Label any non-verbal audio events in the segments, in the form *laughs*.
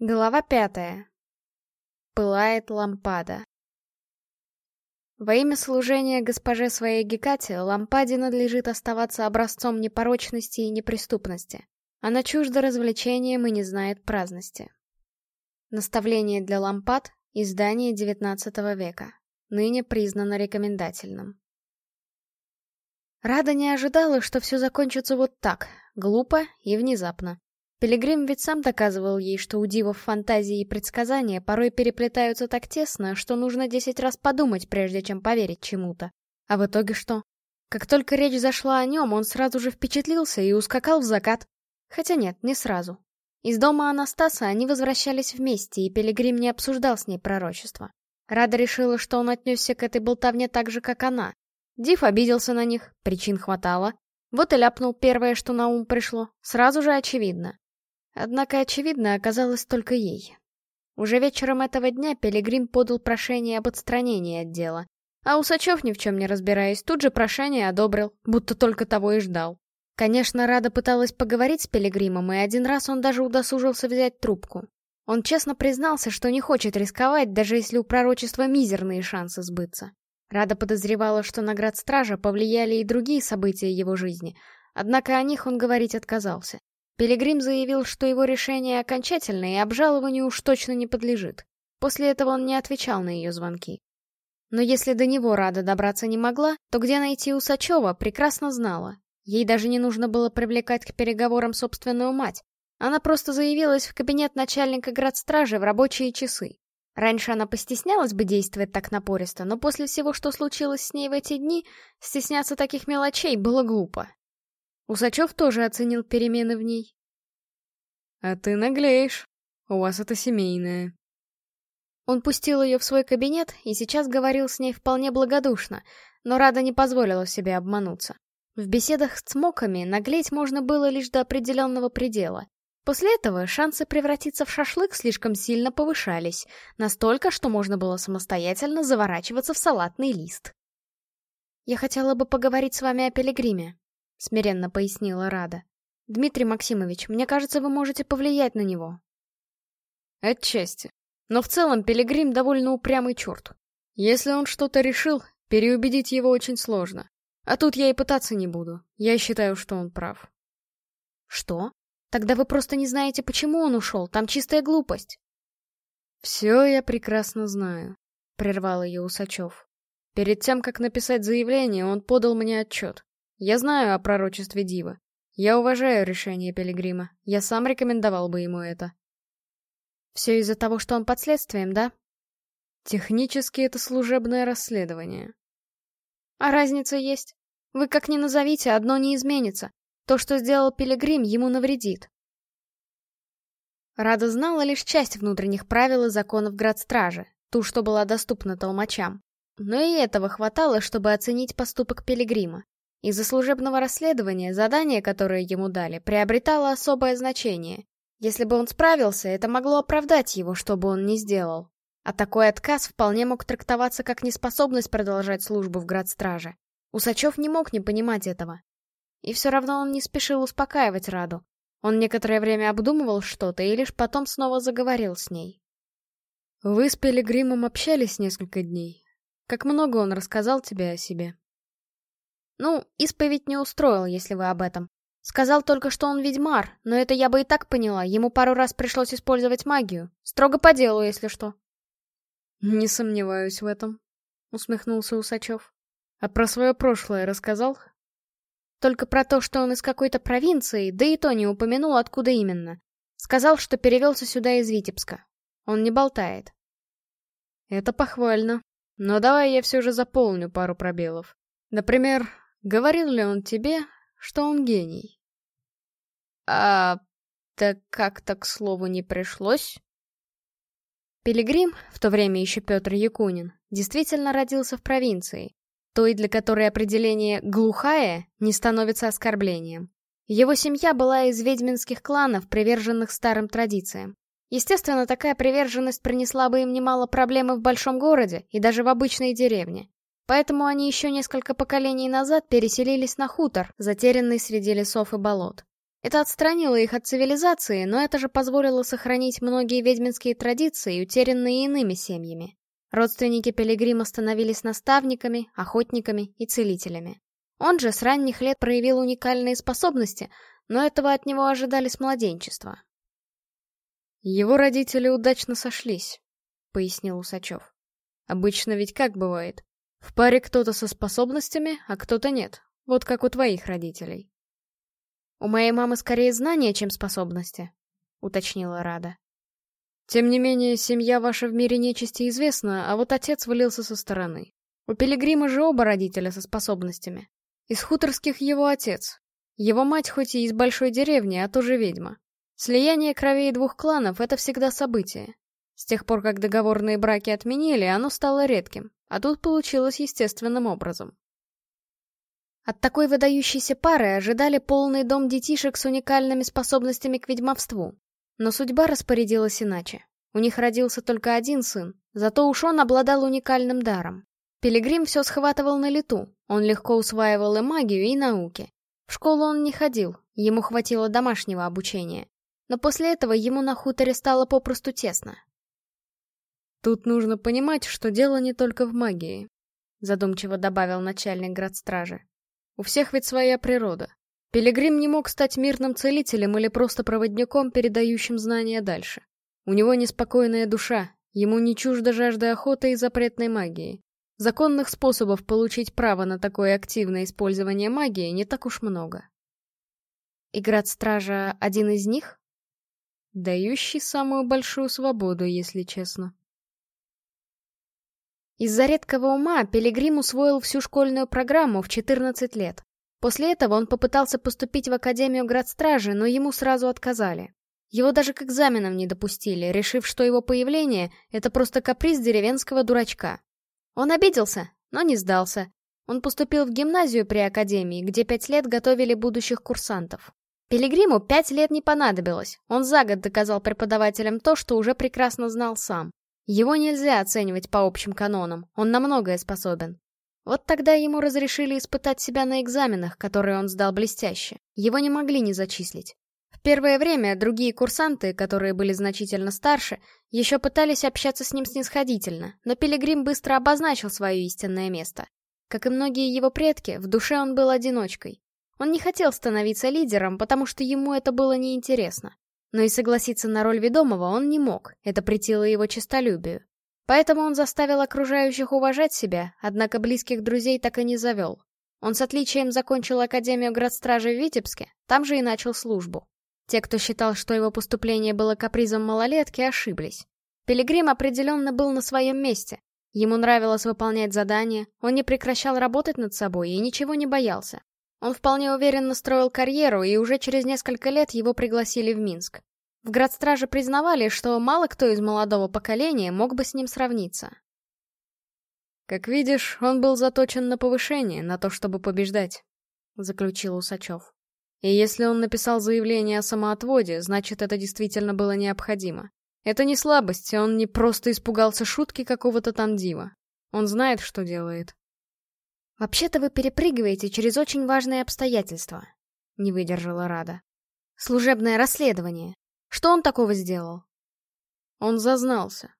Глава пятая. Пылает лампада. Во имя служения госпоже своей Гекате лампаде надлежит оставаться образцом непорочности и неприступности. А Она чужда развлечениям и не знает праздности. Наставление для лампад – издание XIX века. Ныне признано рекомендательным. Рада не ожидала, что все закончится вот так, глупо и внезапно. Пилигрим ведь сам доказывал ей, что у Дива в фантазии и предсказания порой переплетаются так тесно, что нужно десять раз подумать, прежде чем поверить чему-то. А в итоге что? Как только речь зашла о нем, он сразу же впечатлился и ускакал в закат. Хотя нет, не сразу. Из дома Анастаса они возвращались вместе, и Пилигрим не обсуждал с ней пророчество. Рада решила, что он отнесся к этой болтовне так же, как она. Див обиделся на них, причин хватало. Вот и ляпнул первое, что на ум пришло, сразу же очевидно. Однако, очевидно, оказалось только ей. Уже вечером этого дня Пилигрим подал прошение об отстранении от дела. А Усачев, ни в чем не разбираясь, тут же прошение одобрил, будто только того и ждал. Конечно, Рада пыталась поговорить с Пилигримом, и один раз он даже удосужился взять трубку. Он честно признался, что не хочет рисковать, даже если у пророчества мизерные шансы сбыться. Рада подозревала, что на град стража повлияли и другие события его жизни, однако о них он говорить отказался. Пилигрим заявил, что его решение окончательное и обжалованию уж точно не подлежит. После этого он не отвечал на ее звонки. Но если до него Рада добраться не могла, то где найти Усачева прекрасно знала. Ей даже не нужно было привлекать к переговорам собственную мать. Она просто заявилась в кабинет начальника градстражи в рабочие часы. Раньше она постеснялась бы действовать так напористо, но после всего, что случилось с ней в эти дни, стесняться таких мелочей было глупо. Усачев тоже оценил перемены в ней. «А ты наглеешь. У вас это семейное». Он пустил ее в свой кабинет и сейчас говорил с ней вполне благодушно, но Рада не позволила себе обмануться. В беседах с цмоками наглеть можно было лишь до определенного предела. После этого шансы превратиться в шашлык слишком сильно повышались, настолько, что можно было самостоятельно заворачиваться в салатный лист. «Я хотела бы поговорить с вами о Пилигриме», — смиренно пояснила Рада. «Дмитрий Максимович, мне кажется, вы можете повлиять на него». «Отчасти. Но в целом Пилигрим довольно упрямый черт. Если он что-то решил, переубедить его очень сложно. А тут я и пытаться не буду. Я считаю, что он прав». «Что? Тогда вы просто не знаете, почему он ушел. Там чистая глупость». «Все я прекрасно знаю», — прервал ее Усачев. «Перед тем, как написать заявление, он подал мне отчет. Я знаю о пророчестве Дива. Я уважаю решение Пилигрима. Я сам рекомендовал бы ему это. Все из-за того, что он под следствием, да? Технически это служебное расследование. А разница есть. Вы как ни назовите, одно не изменится. То, что сделал Пилигрим, ему навредит. Рада знала лишь часть внутренних правил и законов градстражи, ту, что была доступна толмачам. Но и этого хватало, чтобы оценить поступок Пилигрима. Из-за служебного расследования задание, которое ему дали, приобретало особое значение. Если бы он справился, это могло оправдать его, что бы он ни сделал. А такой отказ вполне мог трактоваться как неспособность продолжать службу в градстраже. Усачев не мог не понимать этого. И все равно он не спешил успокаивать Раду. Он некоторое время обдумывал что-то и лишь потом снова заговорил с ней. «Вы с Пилигримом общались несколько дней. Как много он рассказал тебе о себе?» Ну, исповедь не устроил, если вы об этом. Сказал только, что он ведьмар, но это я бы и так поняла, ему пару раз пришлось использовать магию. Строго по делу, если что. Не сомневаюсь в этом, усмехнулся Усачев. А про свое прошлое рассказал? Только про то, что он из какой-то провинции, да и то не упомянул, откуда именно. Сказал, что перевелся сюда из Витебска. Он не болтает. Это похвально. Но давай я все же заполню пару пробелов. Например, Говорил ли он тебе, что он гений? А так как-то к слову не пришлось? Пилигрим, в то время еще Петр Якунин, действительно родился в провинции, той, для которой определение «глухая» не становится оскорблением. Его семья была из ведьминских кланов, приверженных старым традициям. Естественно, такая приверженность принесла бы им немало проблемы в большом городе и даже в обычной деревне. Поэтому они еще несколько поколений назад переселились на хутор, затерянный среди лесов и болот. Это отстранило их от цивилизации, но это же позволило сохранить многие ведьминские традиции, утерянные иными семьями. Родственники Пилигрима становились наставниками, охотниками и целителями. Он же с ранних лет проявил уникальные способности, но этого от него ожидали с младенчества. «Его родители удачно сошлись», — пояснил Усачев. «Обычно ведь как бывает? В паре кто-то со способностями, а кто-то нет. Вот как у твоих родителей. «У моей мамы скорее знания, чем способности», — уточнила Рада. «Тем не менее, семья ваша в мире нечисти известна, а вот отец вылился со стороны. У Пилигрима же оба родителя со способностями. Из хуторских его отец. Его мать хоть и из большой деревни, а тоже ведьма. Слияние кровей двух кланов — это всегда событие. С тех пор, как договорные браки отменили, оно стало редким. А тут получилось естественным образом. От такой выдающейся пары ожидали полный дом детишек с уникальными способностями к ведьмовству. Но судьба распорядилась иначе. У них родился только один сын, зато уж он обладал уникальным даром. Пилигрим все схватывал на лету, он легко усваивал и магию, и науки. В школу он не ходил, ему хватило домашнего обучения. Но после этого ему на хуторе стало попросту тесно, Тут нужно понимать, что дело не только в магии, задумчиво добавил начальник градстражи. У всех ведь своя природа. Пилигрим не мог стать мирным целителем или просто проводником, передающим знания дальше. У него неспокойная душа, ему не чужда жажда охоты и запретной магии. Законных способов получить право на такое активное использование магии не так уж много. И град-стража один из них? Дающий самую большую свободу, если честно. Из-за редкого ума Пилигрим усвоил всю школьную программу в 14 лет. После этого он попытался поступить в Академию Градстражи, но ему сразу отказали. Его даже к экзаменам не допустили, решив, что его появление — это просто каприз деревенского дурачка. Он обиделся, но не сдался. Он поступил в гимназию при Академии, где пять лет готовили будущих курсантов. Пилигриму пять лет не понадобилось, он за год доказал преподавателям то, что уже прекрасно знал сам. Его нельзя оценивать по общим канонам, он на многое способен. Вот тогда ему разрешили испытать себя на экзаменах, которые он сдал блестяще. Его не могли не зачислить. В первое время другие курсанты, которые были значительно старше, еще пытались общаться с ним снисходительно, но Пилигрим быстро обозначил свое истинное место. Как и многие его предки, в душе он был одиночкой. Он не хотел становиться лидером, потому что ему это было неинтересно. Но и согласиться на роль ведомого он не мог, это претило его честолюбию. Поэтому он заставил окружающих уважать себя, однако близких друзей так и не завел. Он с отличием закончил Академию Градстражи в Витебске, там же и начал службу. Те, кто считал, что его поступление было капризом малолетки, ошиблись. Пилигрим определенно был на своем месте. Ему нравилось выполнять задания, он не прекращал работать над собой и ничего не боялся. Он вполне уверенно строил карьеру, и уже через несколько лет его пригласили в Минск. В градстраже признавали, что мало кто из молодого поколения мог бы с ним сравниться. «Как видишь, он был заточен на повышение, на то, чтобы побеждать», — заключил Усачев. «И если он написал заявление о самоотводе, значит, это действительно было необходимо. Это не слабость, он не просто испугался шутки какого-то там дива. Он знает, что делает. «Вообще-то вы перепрыгиваете через очень важные обстоятельства», — не выдержала Рада. «Служебное расследование. Что он такого сделал?» Он зазнался.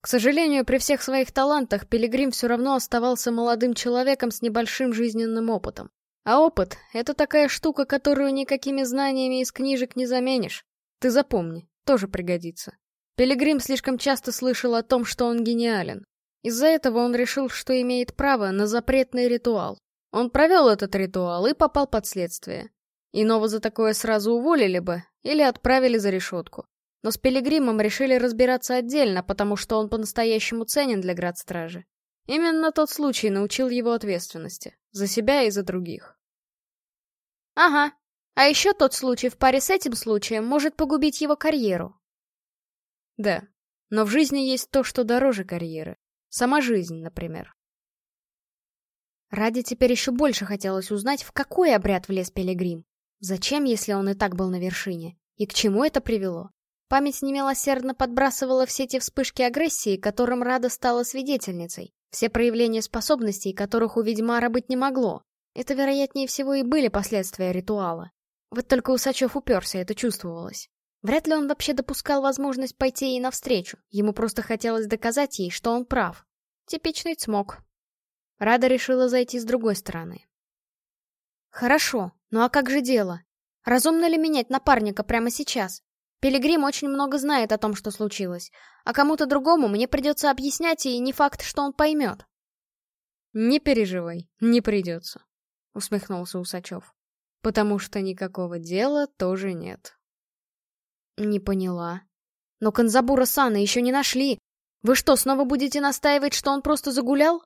К сожалению, при всех своих талантах Пилигрим все равно оставался молодым человеком с небольшим жизненным опытом. А опыт — это такая штука, которую никакими знаниями из книжек не заменишь. Ты запомни, тоже пригодится. Пилигрим слишком часто слышал о том, что он гениален. Из-за этого он решил, что имеет право на запретный ритуал. Он провел этот ритуал и попал под следствие. Иного за такое сразу уволили бы или отправили за решетку. Но с Пилигримом решили разбираться отдельно, потому что он по-настоящему ценен для градстражи. Именно тот случай научил его ответственности. За себя и за других. Ага. А еще тот случай в паре с этим случаем может погубить его карьеру. Да. Но в жизни есть то, что дороже карьеры. Сама жизнь, например. Ради теперь еще больше хотелось узнать, в какой обряд влез Пилигрим. Зачем, если он и так был на вершине? И к чему это привело? Память немилосердно подбрасывала все те вспышки агрессии, которым Рада стала свидетельницей, все проявления способностей, которых у ведьмара быть не могло. Это, вероятнее всего, и были последствия ритуала. Вот только Усачев уперся, это чувствовалось. Вряд ли он вообще допускал возможность пойти ей навстречу. Ему просто хотелось доказать ей, что он прав. Типичный цмок. Рада решила зайти с другой стороны. Хорошо, ну а как же дело? Разумно ли менять напарника прямо сейчас? Пилигрим очень много знает о том, что случилось. А кому-то другому мне придется объяснять, и не факт, что он поймет. «Не переживай, не придется», — усмехнулся Усачев. «Потому что никакого дела тоже нет». Не поняла. Но Канзабура Сана еще не нашли. Вы что, снова будете настаивать, что он просто загулял?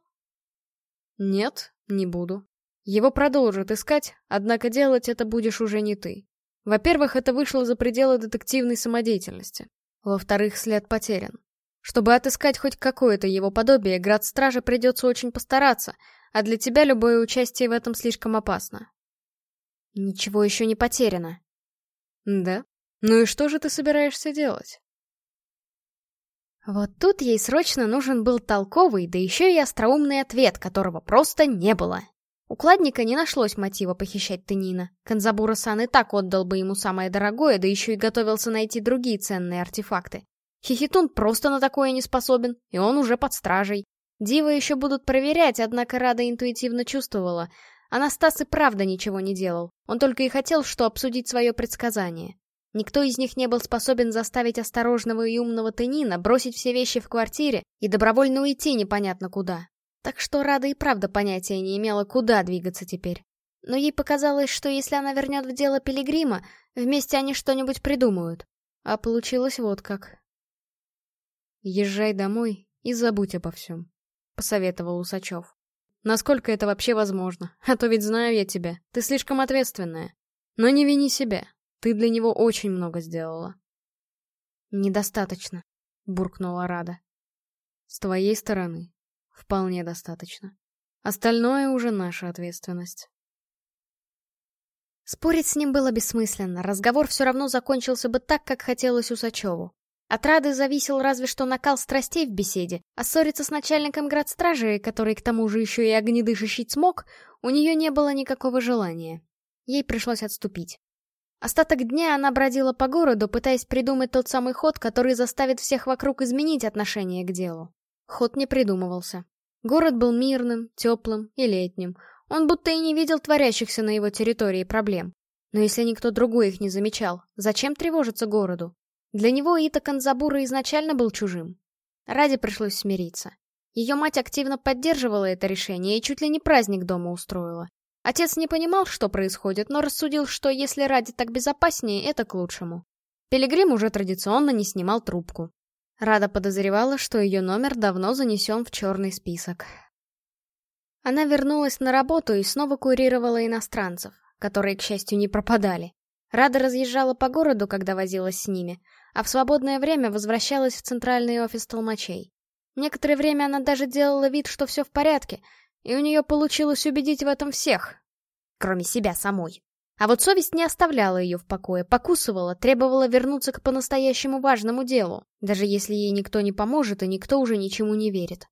Нет, не буду. Его продолжат искать, однако делать это будешь уже не ты. Во-первых, это вышло за пределы детективной самодеятельности. Во-вторых, след потерян. Чтобы отыскать хоть какое-то его подобие, град стражи придется очень постараться, а для тебя любое участие в этом слишком опасно. Ничего еще не потеряно. Да, ну и что же ты собираешься делать? Вот тут ей срочно нужен был толковый, да еще и остроумный ответ, которого просто не было. Укладника не нашлось мотива похищать Тенина. Канзабура-сан и так отдал бы ему самое дорогое, да еще и готовился найти другие ценные артефакты. Хихитун просто на такое не способен, и он уже под стражей. Дивы еще будут проверять, однако Рада интуитивно чувствовала. Анастас и правда ничего не делал, он только и хотел, что обсудить свое предсказание. Никто из них не был способен заставить осторожного и умного Тенина бросить все вещи в квартире и добровольно уйти непонятно куда. Так что Рада и правда понятия не имела, куда двигаться теперь. Но ей показалось, что если она вернет в дело Пилигрима, вместе они что-нибудь придумают. А получилось вот как. «Езжай домой и забудь обо всем», — посоветовал Усачев. «Насколько это вообще возможно? А то ведь знаю я тебя, ты слишком ответственная. Но не вини себя, ты для него очень много сделала. Недостаточно, буркнула Рада. С твоей стороны вполне достаточно. Остальное уже наша ответственность. Спорить с ним было бессмысленно, разговор все равно закончился бы так, как хотелось Усачеву. От Рады зависел разве что накал страстей в беседе, а ссориться с начальником градстражи, который к тому же еще и огнедышащий смог, у нее не было никакого желания. Ей пришлось отступить. Остаток дня она бродила по городу, пытаясь придумать тот самый ход, который заставит всех вокруг изменить отношение к делу. Ход не придумывался. Город был мирным, теплым и летним. Он будто и не видел творящихся на его территории проблем. Но если никто другой их не замечал, зачем тревожиться городу? Для него Ита Канзабура изначально был чужим. Ради пришлось смириться. Ее мать активно поддерживала это решение и чуть ли не праздник дома устроила. Отец не понимал, что происходит, но рассудил, что если ради так безопаснее, это к лучшему. Пилигрим уже традиционно не снимал трубку. Рада подозревала, что ее номер давно занесен в черный список. Она вернулась на работу и снова курировала иностранцев, которые, к счастью, не пропадали. Рада разъезжала по городу, когда возилась с ними, а в свободное время возвращалась в центральный офис толмачей. Некоторое время она даже делала вид, что все в порядке, и у нее получилось убедить в этом всех, кроме себя самой. А вот совесть не оставляла ее в покое, покусывала, требовала вернуться к по-настоящему важному делу, даже если ей никто не поможет и никто уже ничему не верит.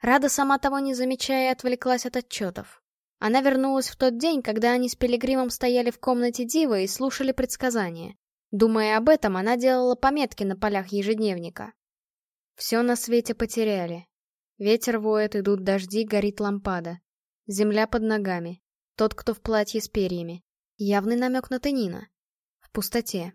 Рада, сама того не замечая, отвлеклась от отчетов. Она вернулась в тот день, когда они с Пилигримом стояли в комнате Дивы и слушали предсказания. Думая об этом, она делала пометки на полях ежедневника. Все на свете потеряли. Ветер воет, идут дожди, горит лампада. Земля под ногами. Тот, кто в платье с перьями. Явный намек на Тенина В пустоте.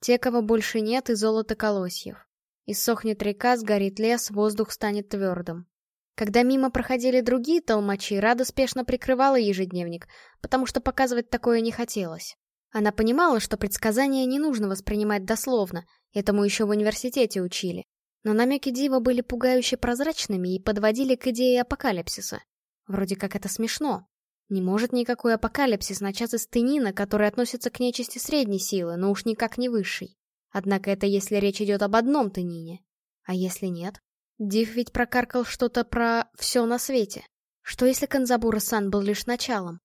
Те, кого больше нет, и золото колосьев. Иссохнет река, сгорит лес, воздух станет твердым. Когда мимо проходили другие толмачи, Рада спешно прикрывала ежедневник, потому что показывать такое не хотелось. Она понимала, что предсказания не нужно воспринимать дословно, этому еще в университете учили. Но намеки Дива были пугающе прозрачными и подводили к идее апокалипсиса. Вроде как это смешно. Не может никакой апокалипсис начаться с тынина, который относится к нечисти средней силы, но уж никак не высшей. Однако это если речь идет об одном тынине. А если нет? Див ведь прокаркал что-то про «все на свете». Что если Канзабура-сан был лишь началом?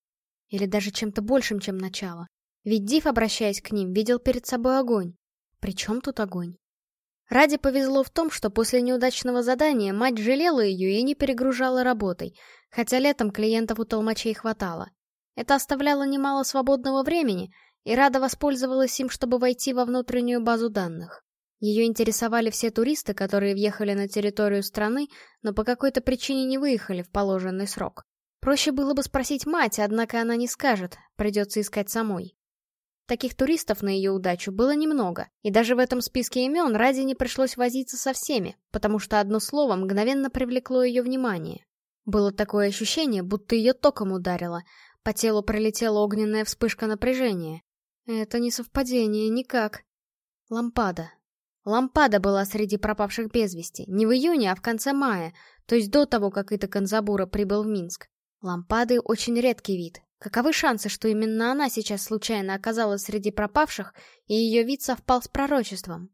Или даже чем-то большим, чем начало? Ведь Див, обращаясь к ним, видел перед собой огонь. При чем тут огонь? Раде повезло в том, что после неудачного задания мать жалела ее и не перегружала работой, хотя летом клиентов у толмачей хватало. Это оставляло немало свободного времени, и Рада воспользовалась им, чтобы войти во внутреннюю базу данных. Ее интересовали все туристы, которые въехали на территорию страны, но по какой-то причине не выехали в положенный срок. Проще было бы спросить мать, однако она не скажет, придется искать самой. Таких туристов на ее удачу было немного, и даже в этом списке имен Ради не пришлось возиться со всеми, потому что одно слово мгновенно привлекло ее внимание. Было такое ощущение, будто ее током ударило, по телу пролетела огненная вспышка напряжения. Это не совпадение никак. Лампада. Лампада была среди пропавших без вести, не в июне, а в конце мая, то есть до того, как Ита Канзабура прибыл в Минск. Лампады — очень редкий вид, Каковы шансы, что именно она сейчас случайно оказалась среди пропавших, и ее вид совпал с пророчеством?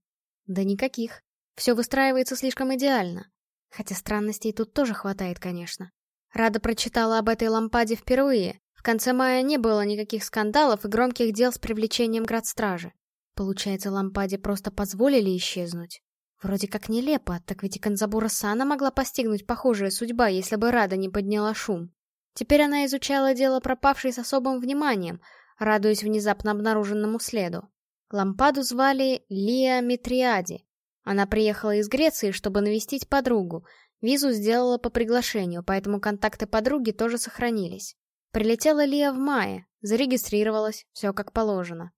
Да никаких. Все выстраивается слишком идеально. Хотя странностей тут тоже хватает, конечно. Рада прочитала об этой лампаде впервые. В конце мая не было никаких скандалов и громких дел с привлечением градстражи. Получается, лампаде просто позволили исчезнуть. Вроде как нелепо, так ведь и Канзабура Сана могла постигнуть похожая судьба, если бы Рада не подняла шум. Теперь она изучала дело пропавшей с особым вниманием, радуясь внезапно обнаруженному следу. Лампаду звали Лия Митриади. Она приехала из Греции, чтобы навестить подругу. Визу сделала по приглашению, поэтому контакты подруги тоже сохранились. Прилетела Лия в мае, зарегистрировалась, все как положено.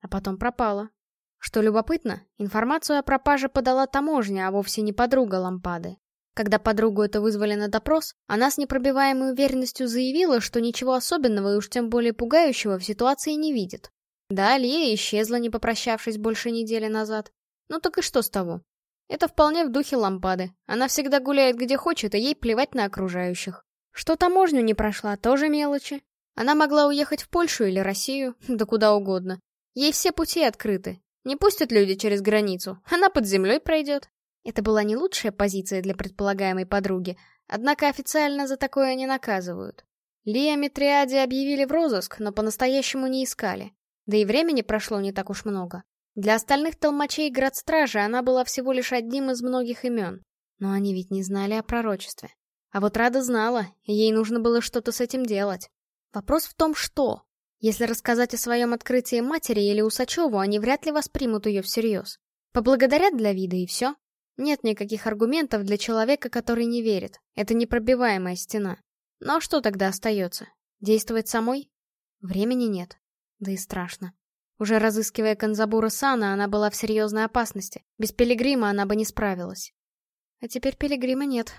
А потом пропала. Что любопытно, информацию о пропаже подала таможня, а вовсе не подруга Лампады. Когда подругу это вызвали на допрос, она с непробиваемой уверенностью заявила, что ничего особенного и уж тем более пугающего в ситуации не видит. Да, Алия исчезла, не попрощавшись больше недели назад. Ну так и что с того? Это вполне в духе лампады. Она всегда гуляет где хочет, и ей плевать на окружающих. Что таможню не прошла, тоже мелочи. Она могла уехать в Польшу или Россию, *laughs* да куда угодно. Ей все пути открыты. Не пустят люди через границу, она под землей пройдет. Это была не лучшая позиция для предполагаемой подруги, однако официально за такое не наказывают. Лия Митриади объявили в розыск, но по-настоящему не искали. Да и времени прошло не так уж много. Для остальных толмачей градстражи она была всего лишь одним из многих имен. Но они ведь не знали о пророчестве. А вот Рада знала, и ей нужно было что-то с этим делать. Вопрос в том, что. Если рассказать о своем открытии матери или Усачеву, они вряд ли воспримут ее всерьез. Поблагодарят для вида и все. Нет никаких аргументов для человека, который не верит. Это непробиваемая стена. Но что тогда остается? Действовать самой? Времени нет. Да и страшно. Уже разыскивая Канзабура Сана, она была в серьезной опасности. Без Пилигрима она бы не справилась. А теперь Пилигрима нет.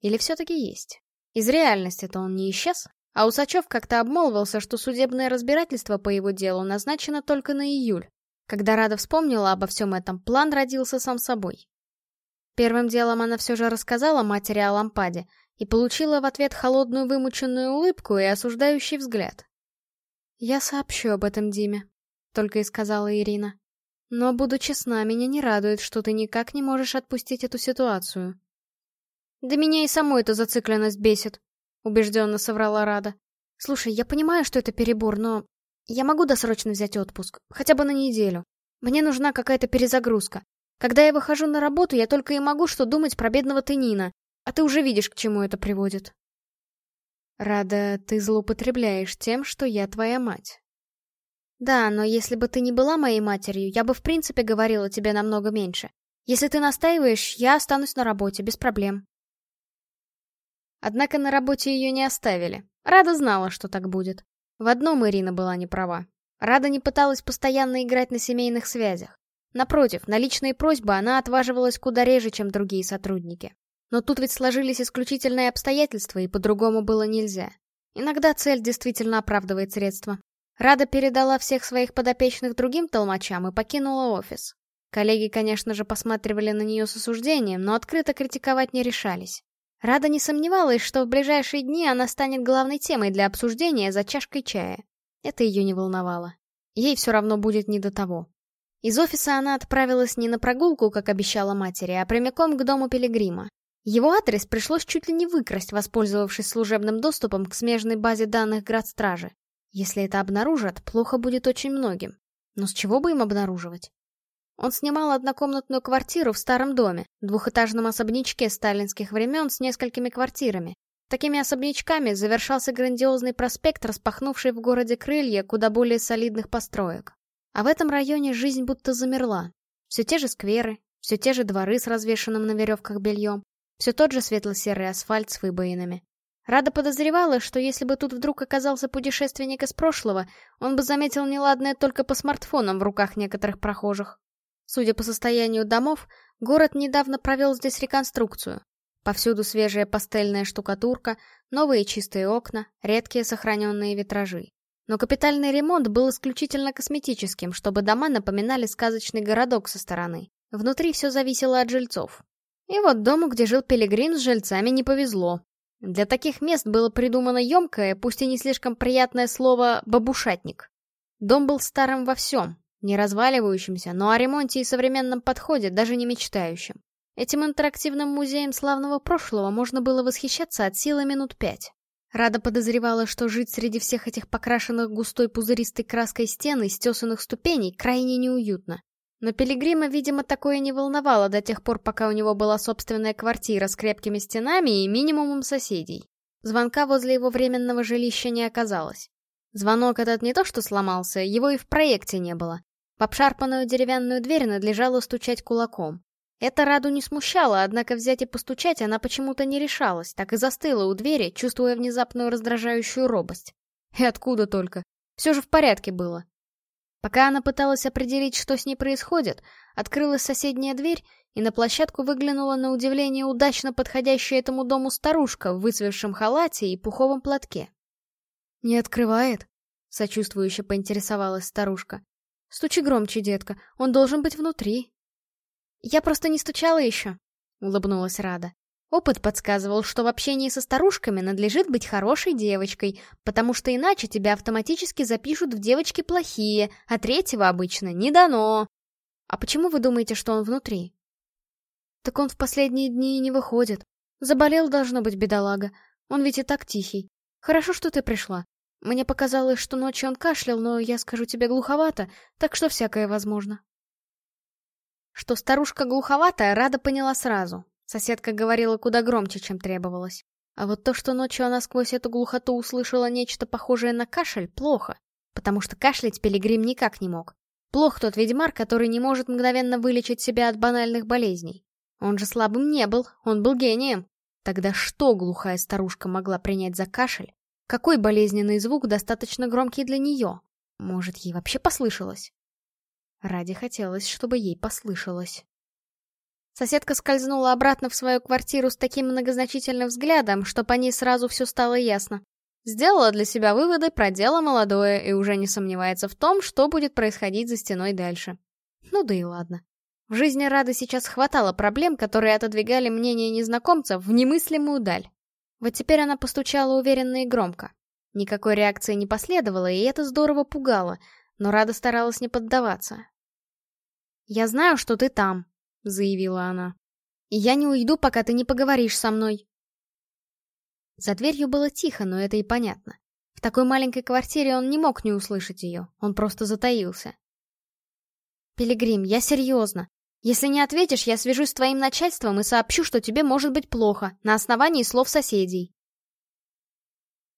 Или все-таки есть? Из реальности-то он не исчез? А Усачев как-то обмолвился, что судебное разбирательство по его делу назначено только на июль. Когда Рада вспомнила обо всем этом, план родился сам собой. Первым делом она все же рассказала матери о лампаде и получила в ответ холодную вымученную улыбку и осуждающий взгляд. «Я сообщу об этом Диме», — только и сказала Ирина. «Но, буду честна, меня не радует, что ты никак не можешь отпустить эту ситуацию». «Да меня и саму эта зацикленность бесит», — убежденно соврала Рада. «Слушай, я понимаю, что это перебор, но я могу досрочно взять отпуск, хотя бы на неделю. Мне нужна какая-то перезагрузка. Когда я выхожу на работу, я только и могу что думать про бедного Тенина. А ты уже видишь, к чему это приводит. Рада, ты злоупотребляешь тем, что я твоя мать. Да, но если бы ты не была моей матерью, я бы в принципе говорила тебе намного меньше. Если ты настаиваешь, я останусь на работе, без проблем. Однако на работе ее не оставили. Рада знала, что так будет. В одном Ирина была не права. Рада не пыталась постоянно играть на семейных связях. Напротив, на личные просьбы она отваживалась куда реже, чем другие сотрудники. Но тут ведь сложились исключительные обстоятельства, и по-другому было нельзя. Иногда цель действительно оправдывает средства. Рада передала всех своих подопечных другим толмачам и покинула офис. Коллеги, конечно же, посматривали на нее с осуждением, но открыто критиковать не решались. Рада не сомневалась, что в ближайшие дни она станет главной темой для обсуждения за чашкой чая. Это ее не волновало. Ей все равно будет не до того. Из офиса она отправилась не на прогулку, как обещала матери, а прямиком к дому Пилигрима. Его адрес пришлось чуть ли не выкрасть, воспользовавшись служебным доступом к смежной базе данных градстражи. Если это обнаружат, плохо будет очень многим. Но с чего бы им обнаруживать? Он снимал однокомнатную квартиру в старом доме, двухэтажном особнячке сталинских времен с несколькими квартирами. Такими особнячками завершался грандиозный проспект, распахнувший в городе крылья куда более солидных построек. А в этом районе жизнь будто замерла. Все те же скверы, все те же дворы с развешенным на веревках бельем, все тот же светло-серый асфальт с выбоинами. Рада подозревала, что если бы тут вдруг оказался путешественник из прошлого, он бы заметил неладное только по смартфонам в руках некоторых прохожих. Судя по состоянию домов, город недавно провел здесь реконструкцию. Повсюду свежая пастельная штукатурка, новые чистые окна, редкие сохраненные витражи. Но капитальный ремонт был исключительно косметическим, чтобы дома напоминали сказочный городок со стороны. Внутри все зависело от жильцов. И вот дому, где жил Пилигрим, с жильцами не повезло. Для таких мест было придумано емкое, пусть и не слишком приятное слово «бабушатник». Дом был старым во всем, не разваливающимся, но о ремонте и современном подходе даже не мечтающим. Этим интерактивным музеем славного прошлого можно было восхищаться от силы минут пять. Рада подозревала, что жить среди всех этих покрашенных густой пузыристой краской стен и стесанных ступеней крайне неуютно. Но Пилигрима, видимо, такое не волновало до тех пор, пока у него была собственная квартира с крепкими стенами и минимумом соседей. Звонка возле его временного жилища не оказалось. Звонок этот не то что сломался, его и в проекте не было. В обшарпанную деревянную дверь надлежало стучать кулаком. Это Раду не смущало, однако взять и постучать она почему-то не решалась, так и застыла у двери, чувствуя внезапную раздражающую робость. И откуда только? Все же в порядке было. Пока она пыталась определить, что с ней происходит, открылась соседняя дверь, и на площадку выглянула на удивление удачно подходящая этому дому старушка в выцвевшем халате и пуховом платке. «Не открывает?» — сочувствующе поинтересовалась старушка. «Стучи громче, детка, он должен быть внутри». Я просто не стучала еще», — улыбнулась Рада. Опыт подсказывал, что в общении со старушками надлежит быть хорошей девочкой, потому что иначе тебя автоматически запишут в девочки плохие, а третьего обычно не дано. А почему вы думаете, что он внутри? Так он в последние дни не выходит. Заболел, должно быть, бедолага. Он ведь и так тихий. Хорошо, что ты пришла. Мне показалось, что ночью он кашлял, но я скажу тебе глуховато, так что всякое возможно. Что старушка глуховатая, Рада поняла сразу. Соседка говорила куда громче, чем требовалось. А вот то, что ночью она сквозь эту глухоту услышала нечто похожее на кашель, плохо. Потому что кашлять Пилигрим никак не мог. Плох тот ведьмар, который не может мгновенно вылечить себя от банальных болезней. Он же слабым не был, он был гением. Тогда что глухая старушка могла принять за кашель? Какой болезненный звук достаточно громкий для нее? Может, ей вообще послышалось? Ради хотелось, чтобы ей послышалось. Соседка скользнула обратно в свою квартиру с таким многозначительным взглядом, что по ней сразу все стало ясно. Сделала для себя выводы про дело молодое и уже не сомневается в том, что будет происходить за стеной дальше. Ну да и ладно. В жизни Рады сейчас хватало проблем, которые отодвигали мнение незнакомца в немыслимую даль. Вот теперь она постучала уверенно и громко. Никакой реакции не последовало, и это здорово пугало, но Рада старалась не поддаваться. «Я знаю, что ты там», — заявила она. «И я не уйду, пока ты не поговоришь со мной». За дверью было тихо, но это и понятно. В такой маленькой квартире он не мог не услышать ее, он просто затаился. «Пилигрим, я серьезно. Если не ответишь, я свяжусь с твоим начальством и сообщу, что тебе может быть плохо, на основании слов соседей».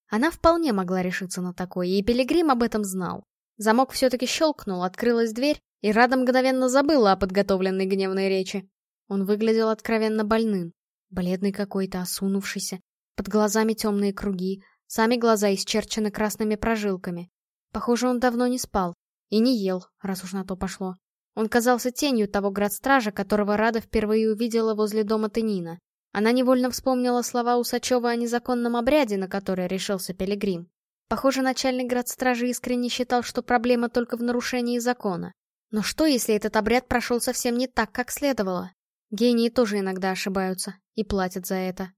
Она вполне могла решиться на такое, и Пилигрим об этом знал. Замок все-таки щелкнул, открылась дверь, и Рада мгновенно забыла о подготовленной гневной речи. Он выглядел откровенно больным, бледный какой-то, осунувшийся, под глазами темные круги, сами глаза исчерчены красными прожилками. Похоже, он давно не спал и не ел, раз уж на то пошло. Он казался тенью того градстража, которого Рада впервые увидела возле дома Тенина. Она невольно вспомнила слова Усачева о незаконном обряде, на который решился Пилигрим. Похоже, начальник градстражи искренне считал, что проблема только в нарушении закона. Но что, если этот обряд прошел совсем не так, как следовало? Гении тоже иногда ошибаются и платят за это.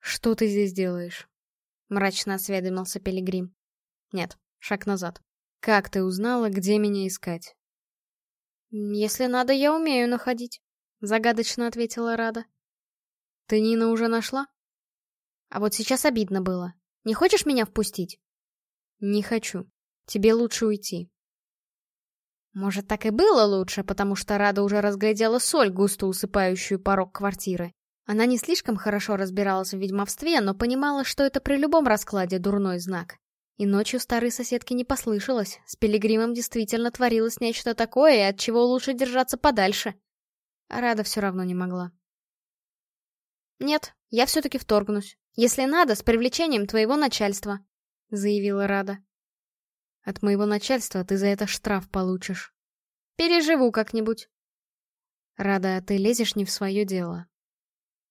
«Что ты здесь делаешь?» — мрачно осведомился Пилигрим. «Нет, шаг назад. Как ты узнала, где меня искать?» «Если надо, я умею находить», — загадочно ответила Рада. «Ты Нина уже нашла?» А вот сейчас обидно было. Не хочешь меня впустить?» «Не хочу. Тебе лучше уйти». Может, так и было лучше, потому что Рада уже разглядела соль, густо усыпающую порог квартиры. Она не слишком хорошо разбиралась в ведьмовстве, но понимала, что это при любом раскладе дурной знак. И ночью старой соседки не послышалось, с Пилигримом действительно творилось нечто такое, от чего лучше держаться подальше. А Рада все равно не могла. «Нет, я все-таки вторгнусь. Если надо, с привлечением твоего начальства», — заявила Рада. «От моего начальства ты за это штраф получишь». «Переживу как-нибудь». «Рада, а ты лезешь не в свое дело».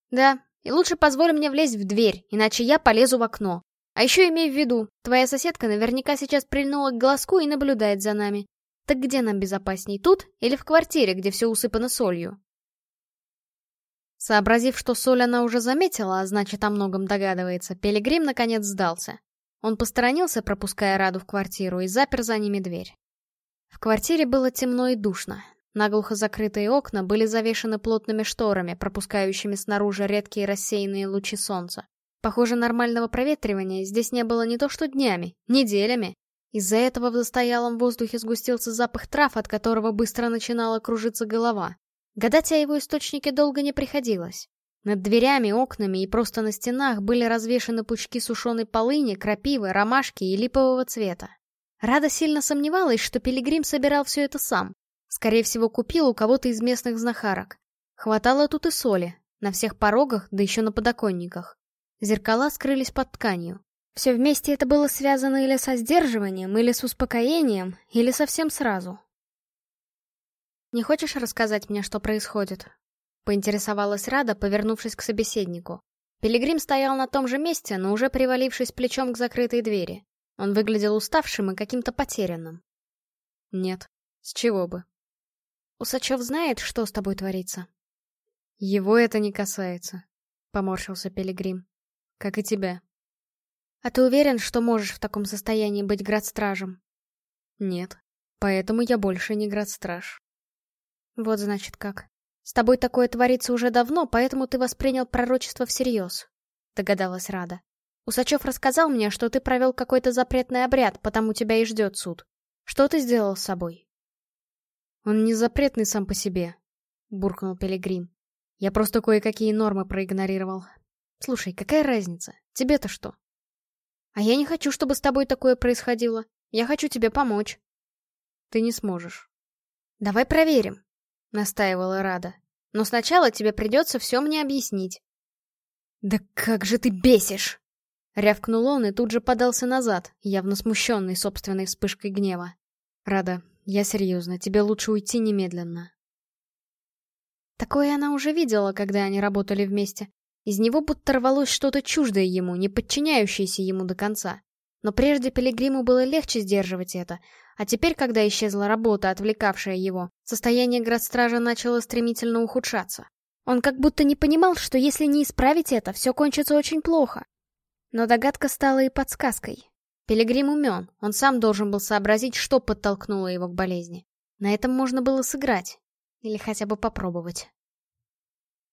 «Да, и лучше позволь мне влезть в дверь, иначе я полезу в окно. А еще имей в виду, твоя соседка наверняка сейчас прильнула к глазку и наблюдает за нами. Так где нам безопасней, тут или в квартире, где все усыпано солью?» Сообразив, что соль она уже заметила, а значит, о многом догадывается, Пилигрим наконец сдался. Он посторонился, пропуская Раду в квартиру, и запер за ними дверь. В квартире было темно и душно. Наглухо закрытые окна были завешены плотными шторами, пропускающими снаружи редкие рассеянные лучи солнца. Похоже, нормального проветривания здесь не было не то что днями, неделями. Из-за этого в застоялом воздухе сгустился запах трав, от которого быстро начинала кружиться голова. Гадать о его источнике долго не приходилось. Над дверями, окнами и просто на стенах были развешаны пучки сушеной полыни, крапивы, ромашки и липового цвета. Рада сильно сомневалась, что Пилигрим собирал все это сам. Скорее всего, купил у кого-то из местных знахарок. Хватало тут и соли, на всех порогах, да еще на подоконниках. Зеркала скрылись под тканью. Все вместе это было связано или со сдерживанием, или с успокоением, или совсем сразу. «Не хочешь рассказать мне, что происходит?» Поинтересовалась Рада, повернувшись к собеседнику. Пилигрим стоял на том же месте, но уже привалившись плечом к закрытой двери. Он выглядел уставшим и каким-то потерянным. «Нет, с чего бы?» «Усачев знает, что с тобой творится?» «Его это не касается», — поморщился Пилигрим. «Как и тебя». «А ты уверен, что можешь в таком состоянии быть градстражем?» «Нет, поэтому я больше не градстраж». Вот значит как. С тобой такое творится уже давно, поэтому ты воспринял пророчество всерьез. Догадалась Рада. Усачев рассказал мне, что ты провел какой-то запретный обряд, потому тебя и ждет суд. Что ты сделал с собой? Он не запретный сам по себе, буркнул Пилигрим. Я просто кое-какие нормы проигнорировал. Слушай, какая разница? Тебе-то что? А я не хочу, чтобы с тобой такое происходило. Я хочу тебе помочь. Ты не сможешь. Давай проверим. — настаивала Рада. «Но сначала тебе придется все мне объяснить». «Да как же ты бесишь!» Рявкнул он и тут же подался назад, явно смущенный собственной вспышкой гнева. «Рада, я серьезно, тебе лучше уйти немедленно». Такое она уже видела, когда они работали вместе. Из него будто рвалось что-то чуждое ему, не подчиняющееся ему до конца. Но прежде Пилигриму было легче сдерживать это. А теперь, когда исчезла работа, отвлекавшая его, состояние градстража начало стремительно ухудшаться. Он как будто не понимал, что если не исправить это, все кончится очень плохо. Но догадка стала и подсказкой. Пилигрим умен, он сам должен был сообразить, что подтолкнуло его к болезни. На этом можно было сыграть. Или хотя бы попробовать.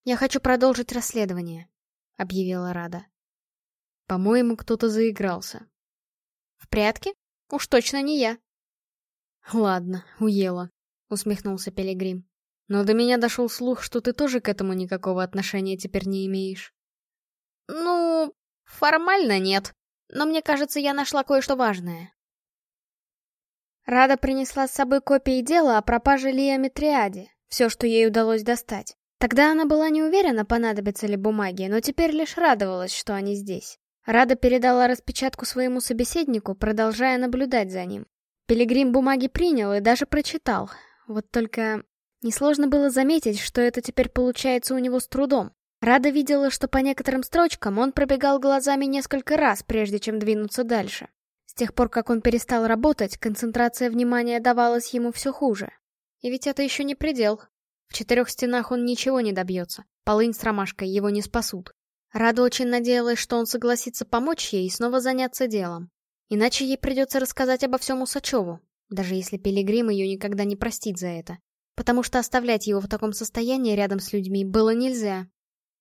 «Я хочу продолжить расследование», — объявила Рада. «По-моему, кто-то заигрался», в прятки? Уж точно не я. Ладно, уела, усмехнулся Пилигрим. Но до меня дошел слух, что ты тоже к этому никакого отношения теперь не имеешь. Ну, формально нет, но мне кажется, я нашла кое-что важное. Рада принесла с собой копии дела о пропаже Лиометриаде, все, что ей удалось достать. Тогда она была не уверена, понадобятся ли бумаги, но теперь лишь радовалась, что они здесь. Рада передала распечатку своему собеседнику, продолжая наблюдать за ним. Пилигрим бумаги принял и даже прочитал. Вот только несложно было заметить, что это теперь получается у него с трудом. Рада видела, что по некоторым строчкам он пробегал глазами несколько раз, прежде чем двинуться дальше. С тех пор, как он перестал работать, концентрация внимания давалась ему все хуже. И ведь это еще не предел. В четырех стенах он ничего не добьется. Полынь с ромашкой его не спасут. Рада очень надеялась, что он согласится помочь ей и снова заняться делом. Иначе ей придется рассказать обо всем Усачеву, даже если Пилигрим ее никогда не простит за это. Потому что оставлять его в таком состоянии рядом с людьми было нельзя.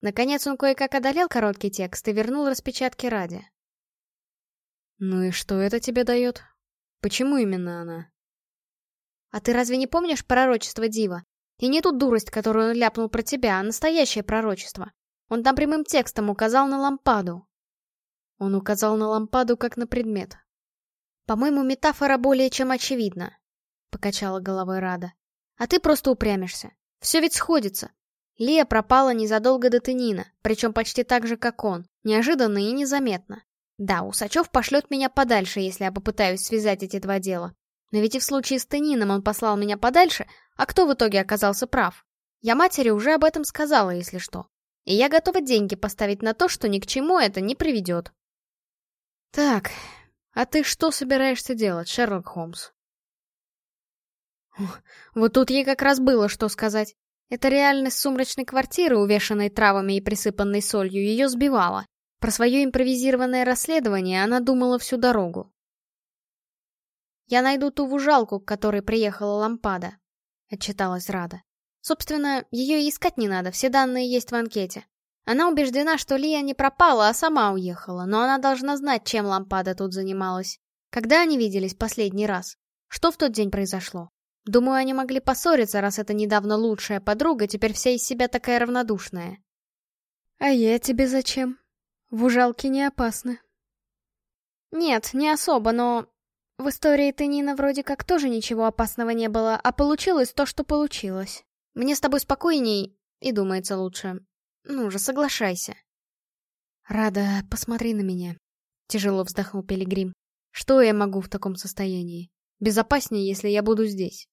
Наконец он кое-как одолел короткий текст и вернул распечатки Раде. «Ну и что это тебе дает? Почему именно она?» «А ты разве не помнишь пророчество Дива? И не ту дурость, которую он ляпнул про тебя, а настоящее пророчество. Он там прямым текстом указал на лампаду. Он указал на лампаду как на предмет. По-моему, метафора более чем очевидна, покачала головой Рада. А ты просто упрямишься. Все ведь сходится. Лия пропала незадолго до Тенина, причем почти так же, как он, неожиданно и незаметно. Да, Усачев пошлет меня подальше, если я попытаюсь связать эти два дела. Но ведь и в случае с Тенином он послал меня подальше, а кто в итоге оказался прав? Я матери уже об этом сказала, если что и я готова деньги поставить на то, что ни к чему это не приведет. Так, а ты что собираешься делать, Шерлок Холмс? Вот тут ей как раз было что сказать. Эта реальность сумрачной квартиры, увешанной травами и присыпанной солью, ее сбивала. Про свое импровизированное расследование она думала всю дорогу. «Я найду ту вужалку, к которой приехала лампада», — отчиталась Рада. Собственно, ее искать не надо, все данные есть в анкете. Она убеждена, что Лия не пропала, а сама уехала, но она должна знать, чем лампада тут занималась. Когда они виделись последний раз? Что в тот день произошло? Думаю, они могли поссориться, раз это недавно лучшая подруга, теперь вся из себя такая равнодушная. А я тебе зачем? В ужалке не опасны. Нет, не особо, но... В истории Тенина вроде как тоже ничего опасного не было, а получилось то, что получилось. Мне с тобой спокойней и думается лучше. Ну же, соглашайся. Рада, посмотри на меня. Тяжело вздохнул Пилигрим. Что я могу в таком состоянии? Безопаснее, если я буду здесь.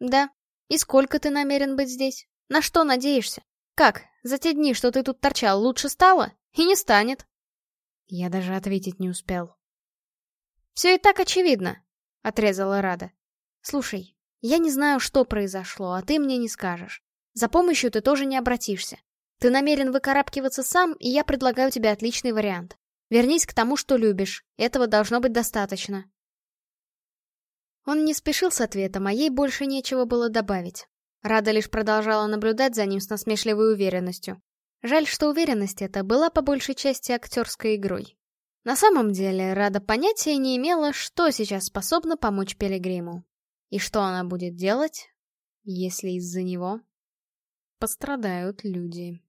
Да. И сколько ты намерен быть здесь? На что надеешься? Как, за те дни, что ты тут торчал, лучше стало? И не станет. Я даже ответить не успел. «Все и так очевидно», — отрезала Рада. «Слушай, я не знаю, что произошло, а ты мне не скажешь. За помощью ты тоже не обратишься. Ты намерен выкарабкиваться сам, и я предлагаю тебе отличный вариант. Вернись к тому, что любишь. Этого должно быть достаточно. Он не спешил с ответом, а ей больше нечего было добавить. Рада лишь продолжала наблюдать за ним с насмешливой уверенностью. Жаль, что уверенность эта была по большей части актерской игрой. На самом деле, Рада понятия не имела, что сейчас способно помочь Пилигриму. И что она будет делать, если из-за него пострадают люди?